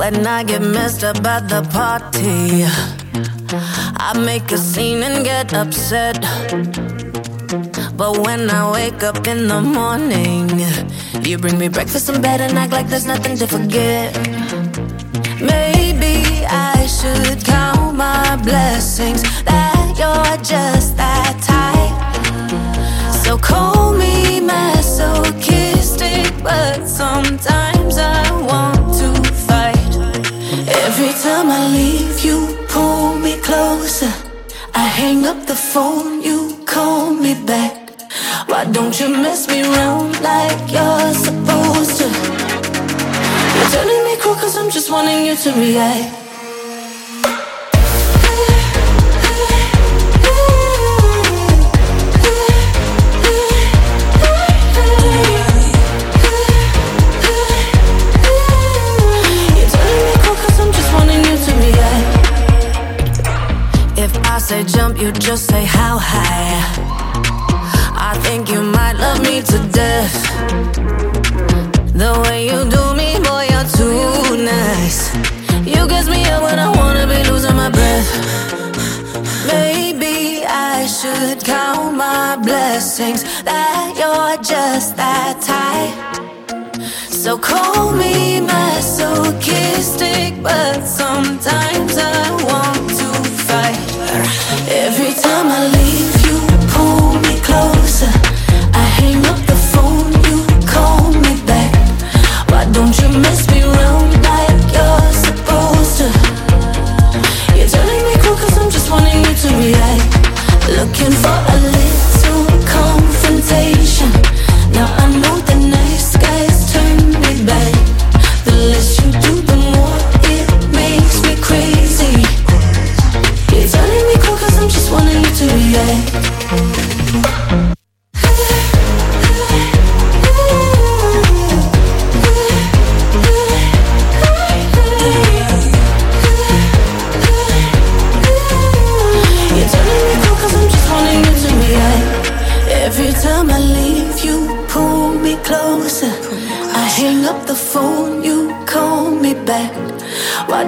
when I get messed up at the party. I make a scene and get upset. But when I wake up in the morning, you bring me breakfast in bed and act like there's nothing to forget. Maybe I should count my blessings that you're just that type. So call Every time I leave, you pull me closer. I hang up the phone, you call me back. Why don't you mess me around like you're supposed to? You're turning me cool cause I'm just wanting you to react. Say jump, you just say how high. I think you might love me to death. The way you do me, boy, you're too nice. You gets me up when I wanna be losing my breath. Maybe I should count my blessings that you're just that type. So call me masochistic, but sometimes I want. Every time I leave, you pull me closer. I hang up the phone, you call me back. Why don't you mess me like you're supposed to? You're telling me I'm just wanting you to react. Looking for a little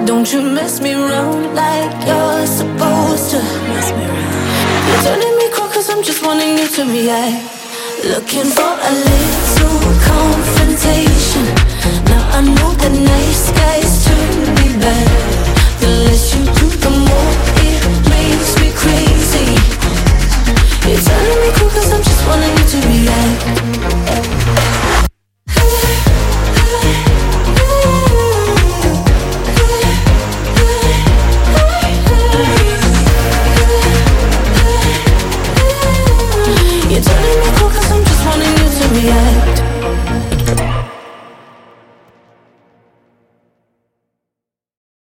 don't you mess me around like you're supposed to? Turning me cool cause I'm just wanting you to react. Looking for a little confrontation. Now I know the nice guys react